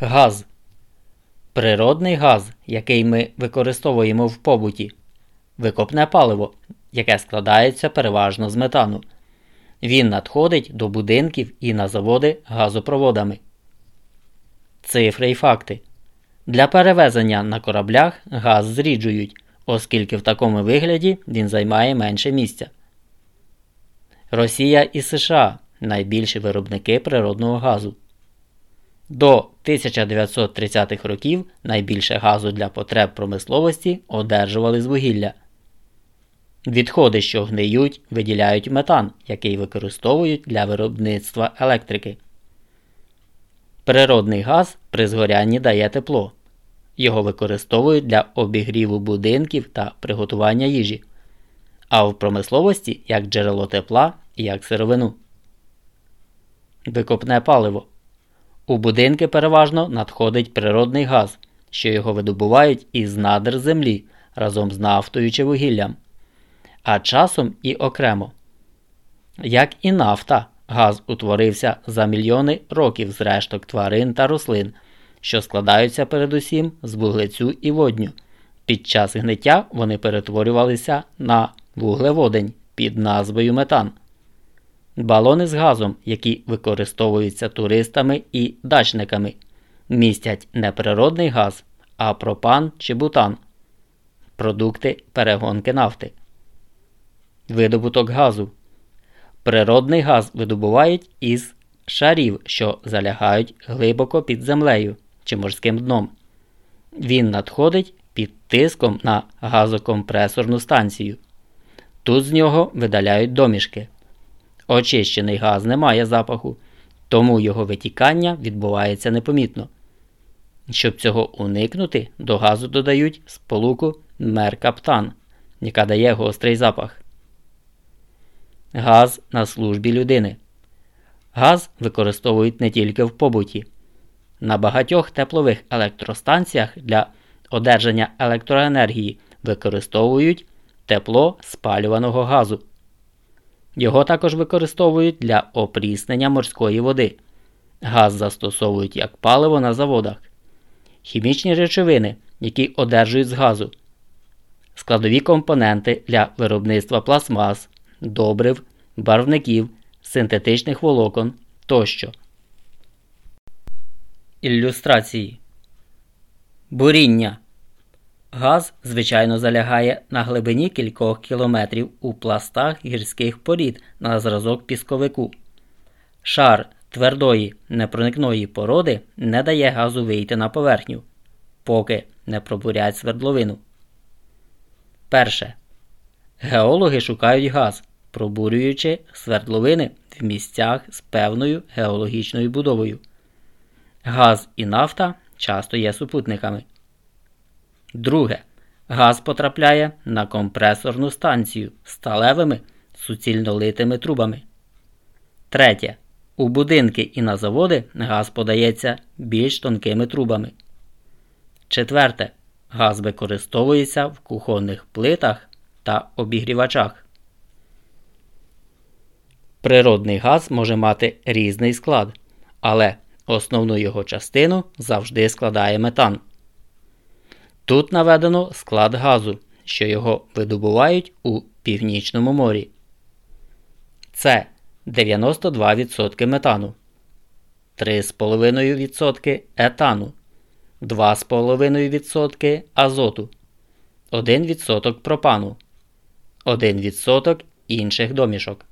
Газ. Природний газ, який ми використовуємо в побуті. Викопне паливо, яке складається переважно з метану. Він надходить до будинків і на заводи газопроводами. Цифри і факти. Для перевезення на кораблях газ зріджують, оскільки в такому вигляді він займає менше місця. Росія і США найбільші виробники природного газу. До 1930-х років найбільше газу для потреб промисловості одержували з вугілля. Відходи, що гниють, виділяють метан, який використовують для виробництва електрики. Природний газ при згорянні дає тепло. Його використовують для обігріву будинків та приготування їжі, а в промисловості як джерело тепла і як сировину. Викопне паливо. У будинки переважно надходить природний газ, що його видобувають із надр землі разом з нафтою чи вугіллям, а часом і окремо. Як і нафта, газ утворився за мільйони років з решток тварин та рослин, що складаються передусім з вуглецю і водню. Під час гниття вони перетворювалися на вуглеводень під назвою метан. Балони з газом, які використовуються туристами і дачниками, містять не природний газ, а пропан чи бутан, продукти перегонки нафти. Видобуток газу. Природний газ видобувають із шарів, що залягають глибоко під землею чи морським дном. Він надходить під тиском на газокомпресорну станцію. Тут з нього видаляють домішки. Очищений газ не має запаху, тому його витікання відбувається непомітно. Щоб цього уникнути, до газу додають сполуку меркаптан, яка дає гострий запах. Газ на службі людини. Газ використовують не тільки в побуті. На багатьох теплових електростанціях для одержання електроенергії використовують тепло спалюваного газу. Його також використовують для опріснення морської води. Газ застосовують як паливо на заводах, хімічні речовини, які одержують з газу, складові компоненти для виробництва пластмас, добрив, барвників, синтетичних волокон тощо. Ілюстрації Буріння Газ, звичайно, залягає на глибині кількох кілометрів у пластах гірських порід на зразок пісковику. Шар твердої непроникної породи не дає газу вийти на поверхню, поки не пробурять свердловину. Перше. Геологи шукають газ, пробурюючи свердловини в місцях з певною геологічною будовою. Газ і нафта часто є супутниками. Друге. Газ потрапляє на компресорну станцію сталевими суцільнолитими трубами. Третє. У будинки і на заводи газ подається більш тонкими трубами. Четверте. Газ використовується в кухонних плитах та обігрівачах. Природний газ може мати різний склад, але основну його частину завжди складає метан. Тут наведено склад газу, що його видобувають у Північному морі. Це 92% метану, 3,5% етану, 2,5% азоту, 1% пропану, 1% інших домішок.